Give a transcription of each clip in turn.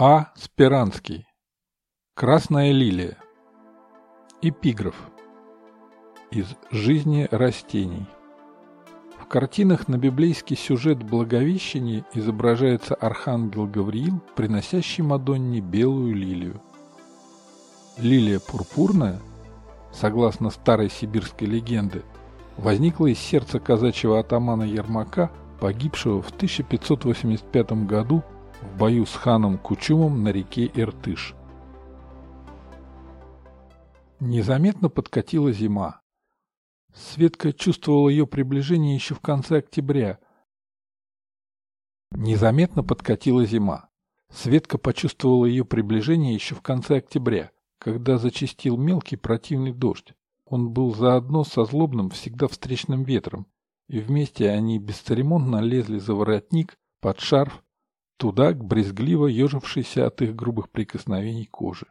А. Спиранский. Красная лилия. Эпиграф. Из жизни растений. В картинах на библейский сюжет Благовещения изображается архангел Гавриил, приносящий Мадонне белую лилию. Лилия пурпурная, согласно старой сибирской легенде, возникла из сердца казачьего атамана Ермака, погибшего в 1585 году в бою с ханом Кучумом на реке Иртыш. Незаметно подкатила зима. Светка чувствовала ее приближение еще в конце октября. Незаметно подкатила зима. Светка почувствовала ее приближение еще в конце октября, когда зачастил мелкий противный дождь. Он был заодно со злобным всегда встречным ветром, и вместе они бесцеремонно лезли за воротник, под шарф, туда, к брезгливо ежившейся от их грубых прикосновений кожи.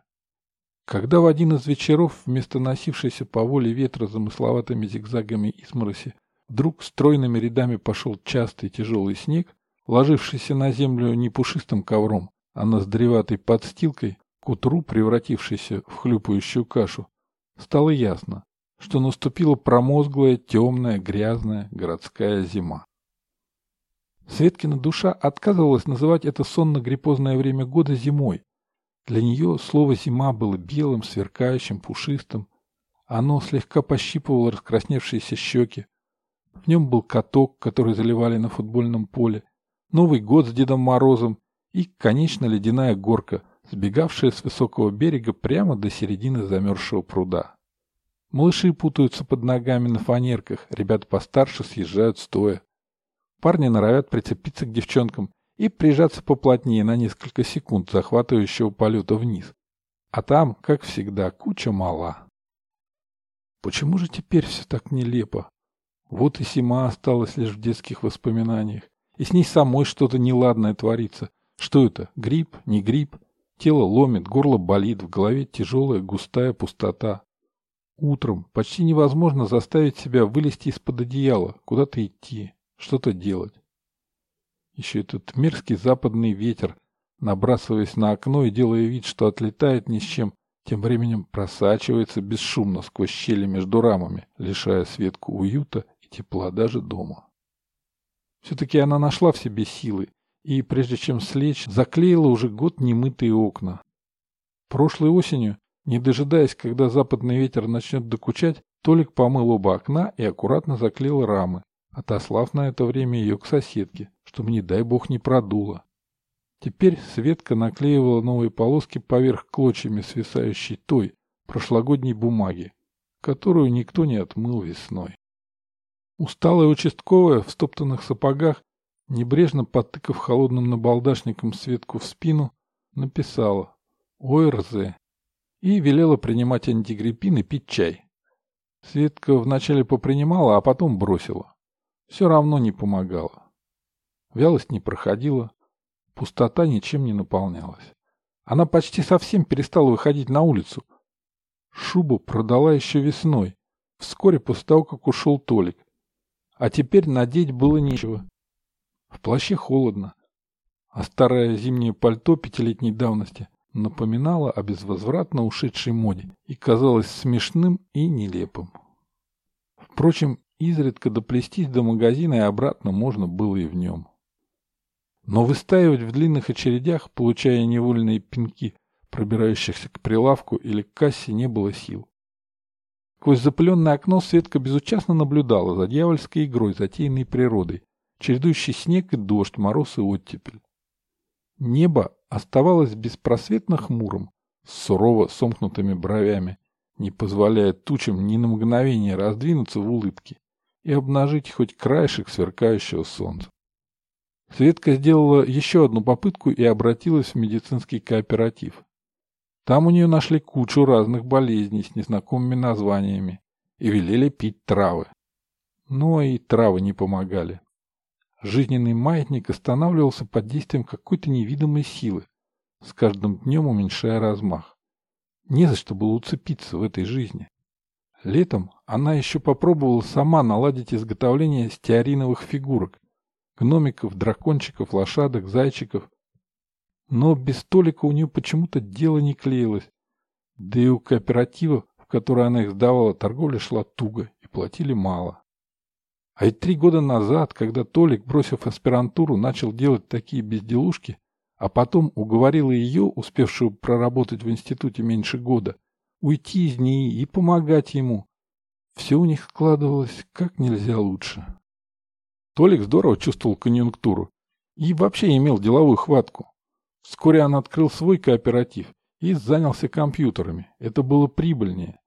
Когда в один из вечеров, вместо носившейся по воле ветра замысловатыми зигзагами измороси, вдруг стройными рядами пошел частый тяжелый снег, ложившийся на землю не пушистым ковром, а ноздреватой подстилкой, к утру превратившийся в хлюпающую кашу, стало ясно, что наступила промозглая, темная, грязная городская зима. Светкина душа отказывалась называть это сонно-гриппозное время года зимой. Для нее слово «зима» было белым, сверкающим, пушистым. Оно слегка пощипывало раскрасневшиеся щеки. В нем был каток, который заливали на футбольном поле, Новый год с Дедом Морозом и, конечно, ледяная горка, сбегавшая с высокого берега прямо до середины замерзшего пруда. Малыши путаются под ногами на фанерках, ребята постарше съезжают стоя. Парни норовят прицепиться к девчонкам и прижаться поплотнее на несколько секунд захватывающего полета вниз. А там, как всегда, куча мала. Почему же теперь все так нелепо? Вот и Сима осталась лишь в детских воспоминаниях, и с ней самой что-то неладное творится. Что это? Грипп? Не грипп? Тело ломит, горло болит, в голове тяжелая густая пустота. Утром почти невозможно заставить себя вылезти из-под одеяла, куда-то идти что-то делать. Еще этот мерзкий западный ветер, набрасываясь на окно и делая вид, что отлетает ни с чем, тем временем просачивается бесшумно сквозь щели между рамами, лишая Светку уюта и тепла даже дома. Все-таки она нашла в себе силы и, прежде чем слечь, заклеила уже год немытые окна. Прошлой осенью, не дожидаясь, когда западный ветер начнет докучать, Толик помыл оба окна и аккуратно заклеил рамы, отослав на это время ее к соседке, чтобы, не дай бог, не продуло. Теперь Светка наклеивала новые полоски поверх клочьями свисающей той, прошлогодней бумаги, которую никто не отмыл весной. Усталая участковая в стоптанных сапогах, небрежно потыкав холодным набалдашником Светку в спину, написала «ОРЗ» и велела принимать антигриппин и пить чай. Светка вначале попринимала, а потом бросила все равно не помогало. Вялость не проходила, пустота ничем не наполнялась. Она почти совсем перестала выходить на улицу. Шубу продала еще весной, вскоре после того, как ушел Толик. А теперь надеть было нечего. В плаще холодно, а старое зимнее пальто пятилетней давности напоминало о безвозвратно ушедшей моде и казалось смешным и нелепым. Впрочем, Изредка доплестись до магазина и обратно можно было и в нем. Но выстаивать в длинных очередях, получая невольные пинки, пробирающихся к прилавку или к кассе, не было сил. Сквозь запыленное окно Светка безучастно наблюдала за дьявольской игрой, затеянной природой, чередующий снег и дождь, мороз и оттепель. Небо оставалось беспросветно хмурым, с сурово сомкнутыми бровями, не позволяя тучам ни на мгновение раздвинуться в улыбке и обнажить хоть краешек сверкающего солнца. Светка сделала еще одну попытку и обратилась в медицинский кооператив. Там у нее нашли кучу разных болезней с незнакомыми названиями и велели пить травы. Но и травы не помогали. Жизненный маятник останавливался под действием какой-то невидимой силы, с каждым днем уменьшая размах. Не за что было уцепиться в этой жизни. Летом она еще попробовала сама наладить изготовление стеариновых фигурок. Гномиков, дракончиков, лошадок, зайчиков. Но без Толика у нее почему-то дело не клеилось. Да и у кооператива, в который она их сдавала, торговля шла туго и платили мало. А ведь три года назад, когда Толик, бросив аспирантуру, начал делать такие безделушки, а потом уговорила ее, успевшую проработать в институте меньше года, уйти из ней и помогать ему, все у них складывалось как нельзя лучше. Толик здорово чувствовал конъюнктуру и вообще имел деловую хватку. Вскоре он открыл свой кооператив и занялся компьютерами. Это было прибыльнее.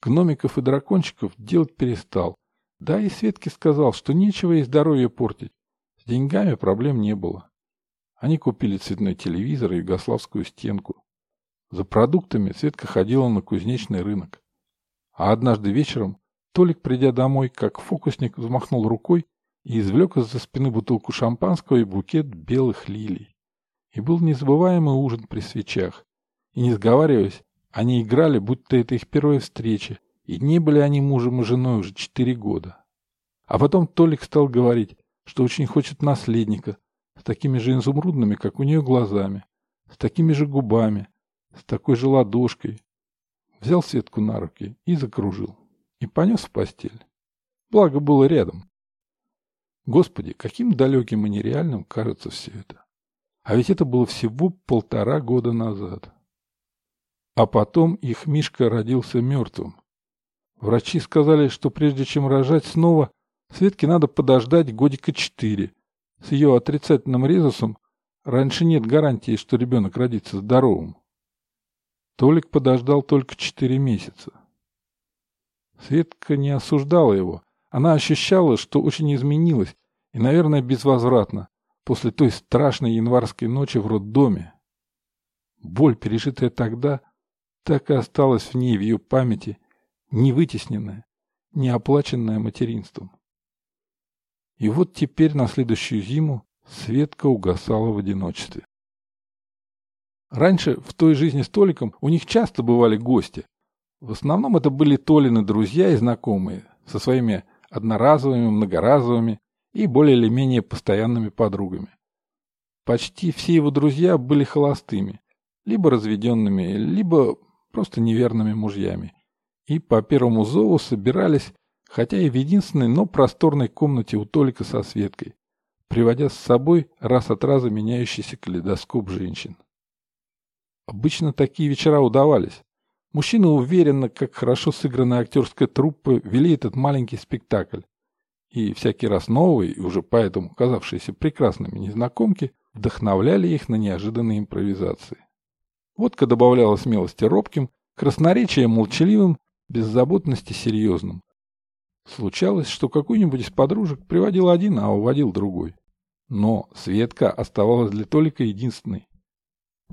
Гномиков и дракончиков делать перестал, да и Светке сказал, что нечего ей здоровье портить. С деньгами проблем не было. Они купили цветной телевизор и югославскую стенку. За продуктами Светка ходила на кузнечный рынок. А однажды вечером Толик, придя домой, как фокусник, взмахнул рукой и извлек из-за спины бутылку шампанского и букет белых лилий. И был незабываемый ужин при свечах. И не сговариваясь, они играли, будто это их первая встреча, и не были они мужем и женой уже четыре года. А потом Толик стал говорить, что очень хочет наследника, с такими же изумрудными, как у нее, глазами, с такими же губами, с такой же ладошкой. Взял Светку на руки и закружил, и понес в постель. Благо было рядом. Господи, каким далеким и нереальным кажется все это. А ведь это было всего полтора года назад. А потом их Мишка родился мертвым. Врачи сказали, что прежде чем рожать снова, Светке надо подождать годика четыре. С ее отрицательным резусом раньше нет гарантии, что ребенок родится здоровым. Толик подождал только четыре месяца. Светка не осуждала его. Она ощущала, что очень изменилась, и, наверное, безвозвратно, после той страшной январской ночи в роддоме. Боль, пережитая тогда, так и осталась в ней, в ее памяти, не вытесненное, не оплаченное материнством. И вот теперь на следующую зиму Светка угасала в одиночестве. Раньше в той жизни с Толиком у них часто бывали гости. В основном это были Толины друзья и знакомые, со своими одноразовыми, многоразовыми и более или менее постоянными подругами. Почти все его друзья были холостыми, либо разведенными, либо просто неверными мужьями и по первому зову собирались, хотя и в единственной, но просторной комнате у Толика со Светкой, приводя с собой раз от раза меняющийся калейдоскоп женщин. Обычно такие вечера удавались. Мужчины уверенно, как хорошо сыгранная актерская труппа, вели этот маленький спектакль. И всякий раз новые, и уже поэтому казавшиеся прекрасными незнакомки, вдохновляли их на неожиданные импровизации. Водка добавляла смелости робким, красноречие молчаливым, беззаботности серьезным. Случалось, что какой-нибудь из подружек приводил один, а уводил другой. Но Светка оставалась для Толика единственной.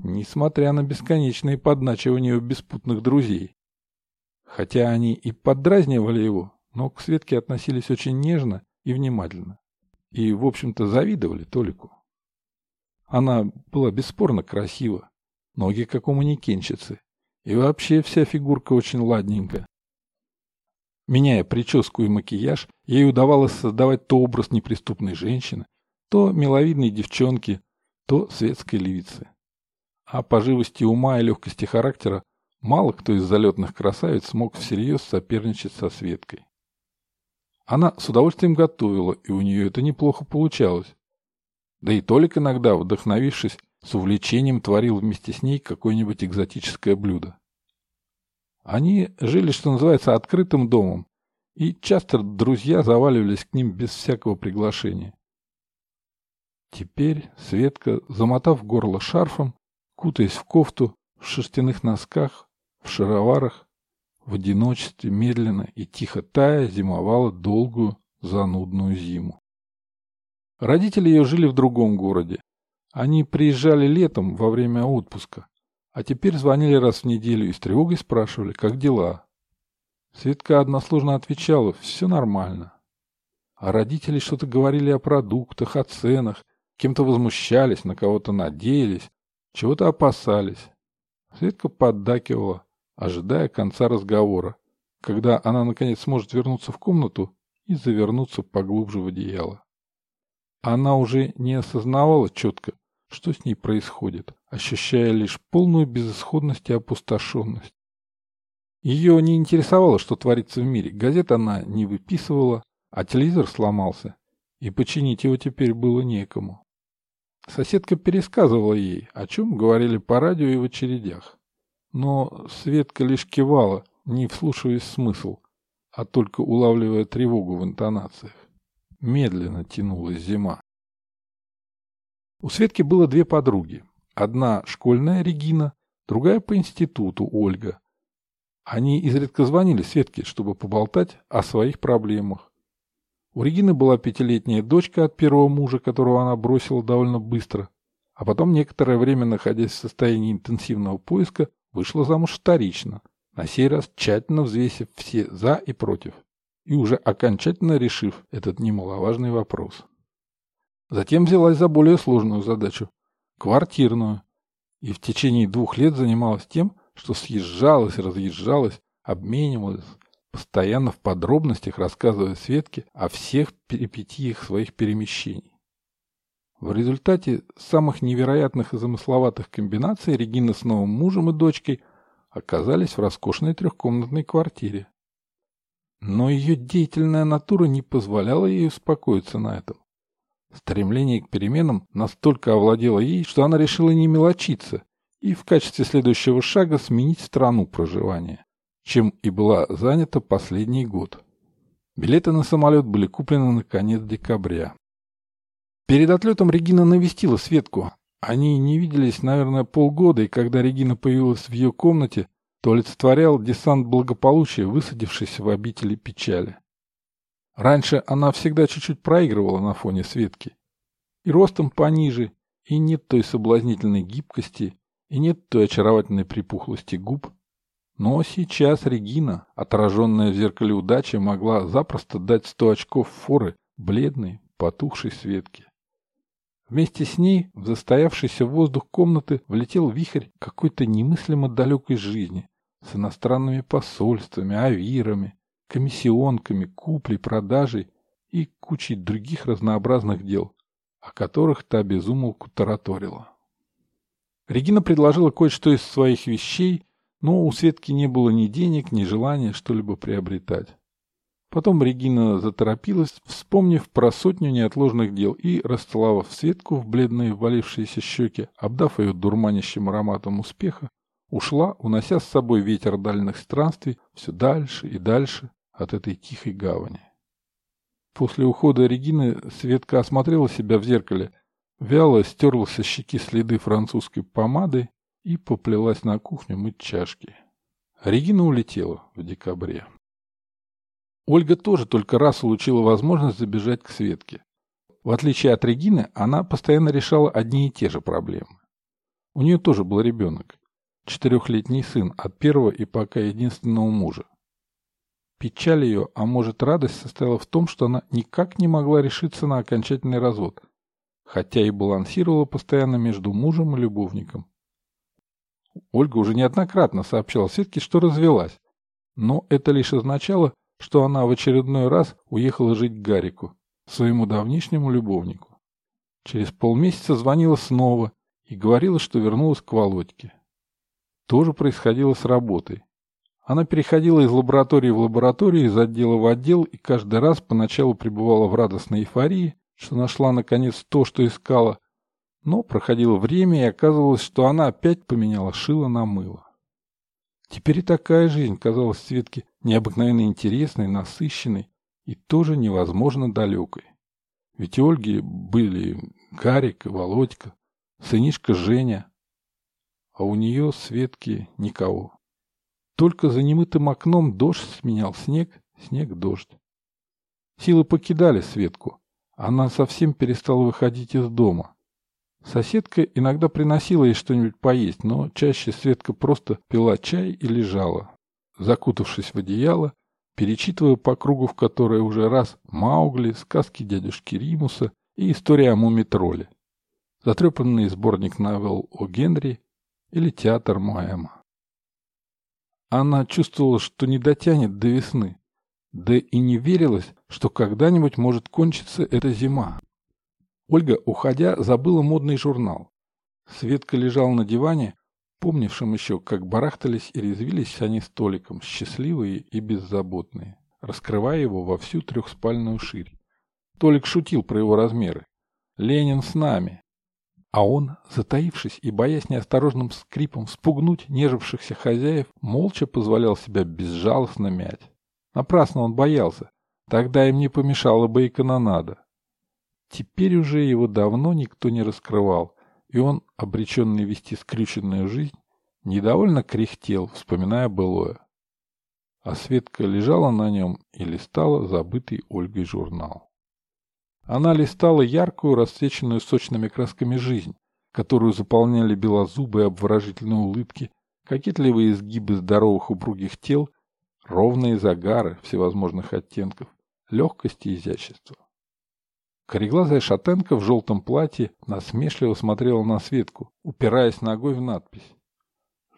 Несмотря на бесконечные подначивания беспутных друзей. Хотя они и поддразнивали его, но к Светке относились очень нежно и внимательно. И, в общем-то, завидовали Толику. Она была бесспорно красива, ноги как у манекенщицы, и вообще вся фигурка очень ладненькая. Меняя прическу и макияж, ей удавалось создавать то образ неприступной женщины, то миловидной девчонки, то светской львицы. А по живости ума и легкости характера мало кто из залетных красавиц смог всерьез соперничать со Светкой. Она с удовольствием готовила, и у нее это неплохо получалось. Да и Толик иногда, вдохновившись, с увлечением творил вместе с ней какое-нибудь экзотическое блюдо. Они жили, что называется, открытым домом, и часто друзья заваливались к ним без всякого приглашения. Теперь Светка, замотав горло шарфом, кутаясь в кофту, в шерстяных носках, в шароварах, в одиночестве, медленно и тихо тая, зимовала долгую, занудную зиму. Родители ее жили в другом городе. Они приезжали летом во время отпуска, а теперь звонили раз в неделю и с тревогой спрашивали, как дела. Светка односложно отвечала, все нормально. А родители что-то говорили о продуктах, о ценах, кем-то возмущались, на кого-то надеялись, чего-то опасались. Светка поддакивала, ожидая конца разговора, когда она наконец сможет вернуться в комнату и завернуться поглубже в одеяло. Она уже не осознавала четко, что с ней происходит, ощущая лишь полную безысходность и опустошенность. Ее не интересовало, что творится в мире. Газет она не выписывала, а телевизор сломался, и починить его теперь было некому. Соседка пересказывала ей, о чем говорили по радио и в очередях. Но Светка лишь кивала, не вслушиваясь в смысл, а только улавливая тревогу в интонациях. Медленно тянулась зима. У Светки было две подруги. Одна школьная Регина, другая по институту Ольга. Они изредка звонили Светке, чтобы поболтать о своих проблемах. У Регины была пятилетняя дочка от первого мужа, которого она бросила довольно быстро, а потом некоторое время, находясь в состоянии интенсивного поиска, вышла замуж вторично, на сей раз тщательно взвесив все «за» и «против», и уже окончательно решив этот немаловажный вопрос. Затем взялась за более сложную задачу – квартирную, и в течение двух лет занималась тем, что съезжалась, разъезжалась, обменивалась, постоянно в подробностях рассказывая Светке о всех перипетиях своих перемещений. В результате самых невероятных и замысловатых комбинаций Регина с новым мужем и дочкой оказались в роскошной трехкомнатной квартире. Но ее деятельная натура не позволяла ей успокоиться на этом. Стремление к переменам настолько овладело ей, что она решила не мелочиться и в качестве следующего шага сменить страну проживания, чем и была занята последний год. Билеты на самолет были куплены на конец декабря. Перед отлетом Регина навестила Светку. Они не виделись, наверное, полгода, и когда Регина появилась в ее комнате, то олицетворял десант благополучия, высадившийся в обители печали. Раньше она всегда чуть-чуть проигрывала на фоне Светки. И ростом пониже, и нет той соблазнительной гибкости, и нет той очаровательной припухлости губ. Но сейчас Регина, отраженная в зеркале удачи, могла запросто дать сто очков форы бледной, потухшей Светке. Вместе с ней в застоявшийся воздух комнаты влетел вихрь какой-то немыслимо далекой жизни с иностранными посольствами, авирами, комиссионками, куплей, продажей и кучей других разнообразных дел, о которых та безумолку тараторила. Регина предложила кое-что из своих вещей, но у Светки не было ни денег, ни желания что-либо приобретать. Потом Регина заторопилась, вспомнив про сотню неотложных дел и, расцеловав Светку в бледные валившиеся щеки, обдав ее дурманящим ароматом успеха, ушла, унося с собой ветер дальних странствий все дальше и дальше от этой тихой гавани. После ухода Регины Светка осмотрела себя в зеркале, вяло стерла со щеки следы французской помады и поплелась на кухню мыть чашки. Регина улетела в декабре. Ольга тоже только раз получила возможность забежать к Светке. В отличие от Регины, она постоянно решала одни и те же проблемы. У нее тоже был ребенок. Четырехлетний сын от первого и пока единственного мужа. Печаль ее, а может радость, состояла в том, что она никак не могла решиться на окончательный развод, хотя и балансировала постоянно между мужем и любовником. Ольга уже неоднократно сообщала Светке, что развелась, но это лишь означало, что она в очередной раз уехала жить к Гарику, своему давнишнему любовнику. Через полмесяца звонила снова и говорила, что вернулась к Володьке. То же происходило с работой. Она переходила из лаборатории в лабораторию, из отдела в отдел и каждый раз поначалу пребывала в радостной эйфории, что нашла наконец то, что искала, но проходило время и оказывалось, что она опять поменяла шило на мыло. Теперь и такая жизнь казалась Светке необыкновенно интересной, насыщенной и тоже невозможно далекой. Ведь у Ольги были Гарик и Володька, сынишка Женя, а у нее, Светки, никого. Только за немытым окном дождь сменял снег, снег дождь. Силы покидали Светку. Она совсем перестала выходить из дома. Соседка иногда приносила ей что-нибудь поесть, но чаще Светка просто пила чай и лежала, закутавшись в одеяло, перечитывая по кругу в которой уже раз Маугли, сказки дядюшки Римуса и история о мумитроле, затрепанный сборник новелл о Генри или театр Моэма. Она чувствовала, что не дотянет до весны, да и не верилась, что когда-нибудь может кончиться эта зима. Ольга, уходя, забыла модный журнал. Светка лежал на диване, помнившим еще, как барахтались и резвились они столиком, счастливые и беззаботные, раскрывая его во всю трехспальную ширь. Толик шутил про его размеры. «Ленин с нами!» А он, затаившись и боясь неосторожным скрипом спугнуть нежившихся хозяев, молча позволял себя безжалостно мять. Напрасно он боялся. Тогда им не помешала бы и канонада. Теперь уже его давно никто не раскрывал, и он, обреченный вести скрюченную жизнь, недовольно кряхтел, вспоминая былое. А Светка лежала на нем и листала забытый Ольгой журнал. Она листала яркую, расцвеченную сочными красками жизнь, которую заполняли белозубые обворожительные улыбки, кокетливые изгибы здоровых упругих тел, ровные загары всевозможных оттенков, легкость и изящество. Кореглазая шатенка в желтом платье насмешливо смотрела на Светку, упираясь ногой в надпись.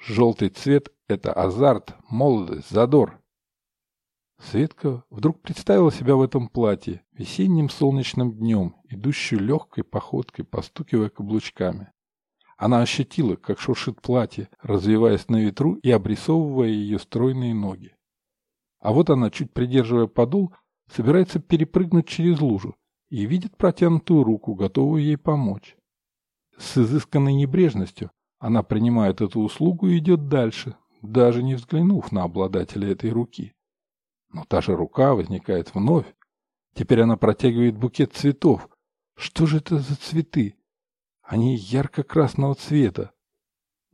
Желтый цвет — это азарт, молодость, задор. Светка вдруг представила себя в этом платье, весенним солнечным днем, идущую легкой походкой, постукивая каблучками. Она ощутила, как шуршит платье, развиваясь на ветру и обрисовывая ее стройные ноги. А вот она, чуть придерживая подол, собирается перепрыгнуть через лужу, и видит протянутую руку, готовую ей помочь. С изысканной небрежностью она принимает эту услугу и идет дальше, даже не взглянув на обладателя этой руки. Но та же рука возникает вновь. Теперь она протягивает букет цветов. Что же это за цветы? Они ярко-красного цвета.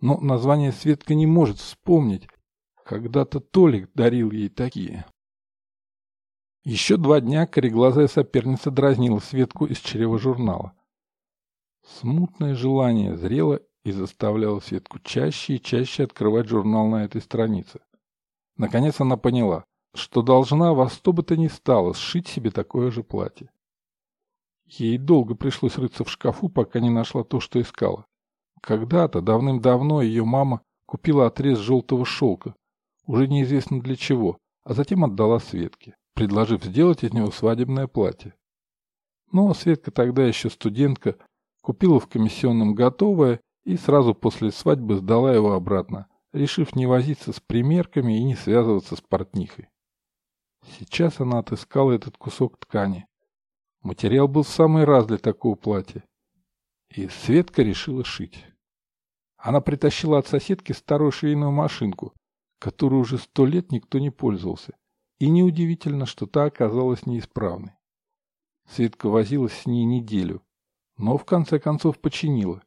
Но название Светка не может вспомнить. Когда-то Толик дарил ей такие. Еще два дня кореглазая соперница дразнила Светку из чрева журнала. Смутное желание зрело и заставляло Светку чаще и чаще открывать журнал на этой странице. Наконец она поняла, что должна во что бы то ни стало сшить себе такое же платье. Ей долго пришлось рыться в шкафу, пока не нашла то, что искала. Когда-то, давным-давно, ее мама купила отрез желтого шелка, уже неизвестно для чего, а затем отдала Светке предложив сделать из него свадебное платье. Но Светка тогда еще студентка, купила в комиссионном готовое и сразу после свадьбы сдала его обратно, решив не возиться с примерками и не связываться с портнихой. Сейчас она отыскала этот кусок ткани. Материал был в самый раз для такого платья. И Светка решила шить. Она притащила от соседки старую швейную машинку, которую уже сто лет никто не пользовался, и неудивительно, что та оказалась неисправной. Светка возилась с ней неделю, но в конце концов починила,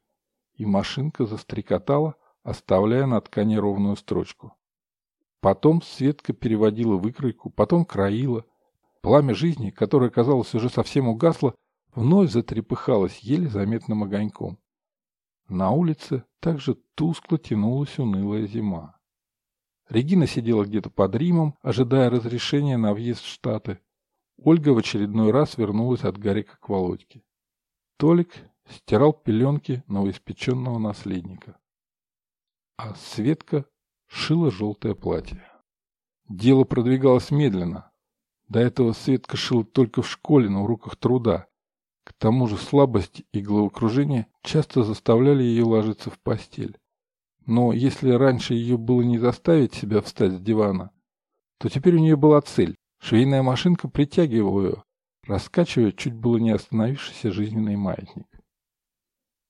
и машинка застрекотала, оставляя на ткани ровную строчку. Потом Светка переводила выкройку, потом краила. Пламя жизни, которое, казалось, уже совсем угасло, вновь затрепыхалось еле заметным огоньком. На улице также тускло тянулась унылая зима. Регина сидела где-то под Римом, ожидая разрешения на въезд в Штаты. Ольга в очередной раз вернулась от Гарика к Володьке. Толик стирал пеленки новоиспеченного наследника. А Светка шила желтое платье. Дело продвигалось медленно. До этого Светка шила только в школе на уроках труда. К тому же слабость и головокружение часто заставляли ее ложиться в постель. Но если раньше ее было не заставить себя встать с дивана, то теперь у нее была цель. Швейная машинка притягивала ее, раскачивая чуть было не остановившийся жизненный маятник.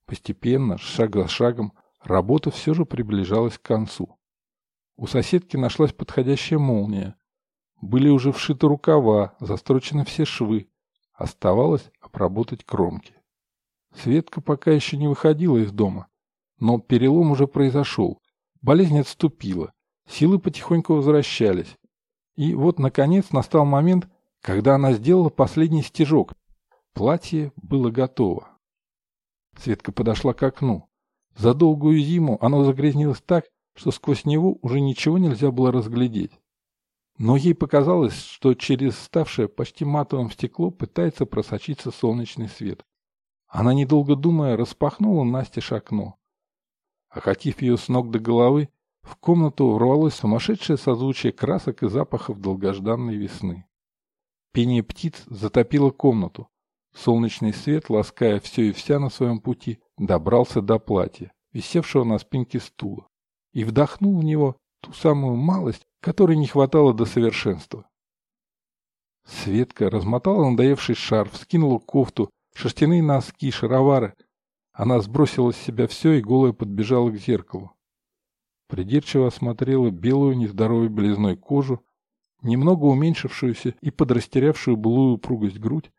Постепенно, шаг за шагом, работа все же приближалась к концу. У соседки нашлась подходящая молния. Были уже вшиты рукава, застрочены все швы. Оставалось обработать кромки. Светка пока еще не выходила из дома, но перелом уже произошел. Болезнь отступила. Силы потихоньку возвращались. И вот, наконец, настал момент, когда она сделала последний стежок. Платье было готово. Светка подошла к окну. За долгую зиму оно загрязнилось так, что сквозь него уже ничего нельзя было разглядеть. Но ей показалось, что через ставшее почти матовым стекло пытается просочиться солнечный свет. Она, недолго думая, распахнула настежь окно. Охватив ее с ног до головы, в комнату ворвалось сумасшедшее созвучие красок и запахов долгожданной весны. Пение птиц затопило комнату. Солнечный свет, лаская все и вся на своем пути, добрался до платья, висевшего на спинке стула, и вдохнул в него ту самую малость, которой не хватало до совершенства. Светка размотала надоевший шарф, скинула кофту, шерстяные носки, шаровары. Она сбросила с себя все и голая подбежала к зеркалу. Придирчиво осмотрела белую нездоровой белизной кожу, немного уменьшившуюся и подрастерявшую былую упругость грудь,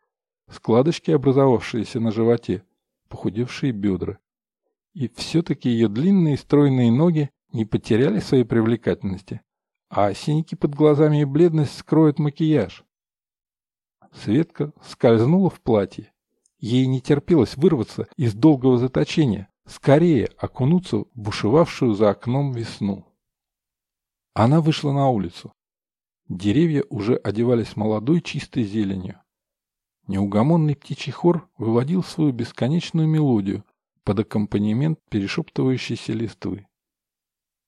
складочки, образовавшиеся на животе, похудевшие бедра. И все-таки ее длинные стройные ноги не потеряли своей привлекательности, а синяки под глазами и бледность скроют макияж. Светка скользнула в платье. Ей не терпелось вырваться из долгого заточения, скорее окунуться в бушевавшую за окном весну. Она вышла на улицу. Деревья уже одевались молодой чистой зеленью. Неугомонный птичий хор выводил свою бесконечную мелодию под аккомпанемент перешептывающейся листвы.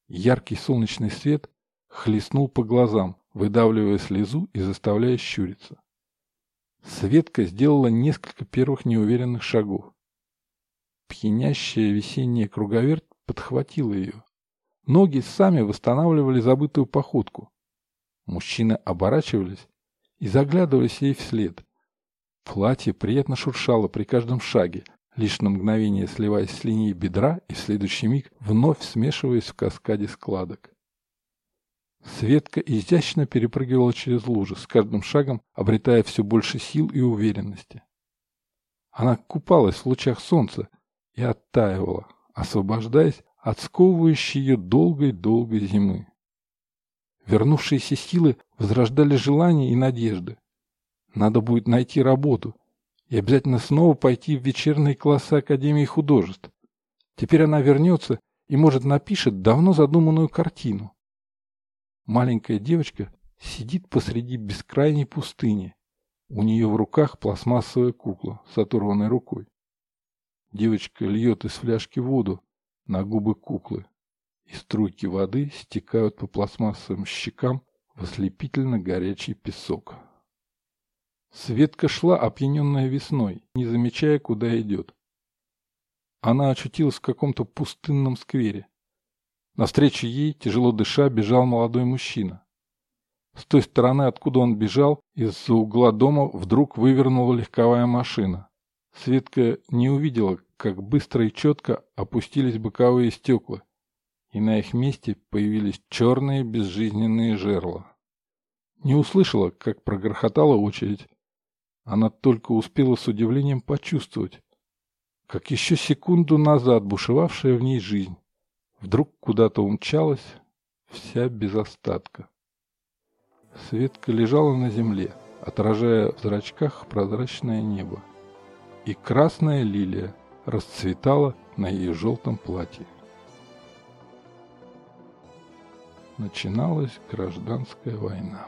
Яркий солнечный свет хлестнул по глазам, выдавливая слезу и заставляя щуриться. Светка сделала несколько первых неуверенных шагов. Пьянящая весенняя круговерть подхватила ее. Ноги сами восстанавливали забытую походку. Мужчины оборачивались и заглядывались ей вслед. Платье приятно шуршало при каждом шаге, лишь на мгновение сливаясь с линией бедра и в следующий миг вновь смешиваясь в каскаде складок. Светка изящно перепрыгивала через лужи, с каждым шагом обретая все больше сил и уверенности. Она купалась в лучах солнца и оттаивала, освобождаясь от сковывающей ее долгой-долгой зимы. Вернувшиеся силы возрождали желания и надежды. Надо будет найти работу и обязательно снова пойти в вечерние классы Академии художеств. Теперь она вернется и, может, напишет давно задуманную картину. Маленькая девочка сидит посреди бескрайней пустыни. У нее в руках пластмассовая кукла с оторванной рукой. Девочка льет из фляжки воду на губы куклы, и струйки воды стекают по пластмассовым щекам в ослепительно горячий песок. Светка шла, опьяненная весной, не замечая, куда идет. Она очутилась в каком-то пустынном сквере. Навстречу ей, тяжело дыша, бежал молодой мужчина. С той стороны, откуда он бежал, из-за угла дома вдруг вывернула легковая машина. Светка не увидела, как быстро и четко опустились боковые стекла, и на их месте появились черные безжизненные жерла. Не услышала, как прогрохотала очередь. Она только успела с удивлением почувствовать, как еще секунду назад бушевавшая в ней жизнь Вдруг куда-то умчалась, вся без остатка. Светка лежала на земле, отражая в зрачках прозрачное небо. И красная лилия расцветала на ее желтом платье. Начиналась гражданская война.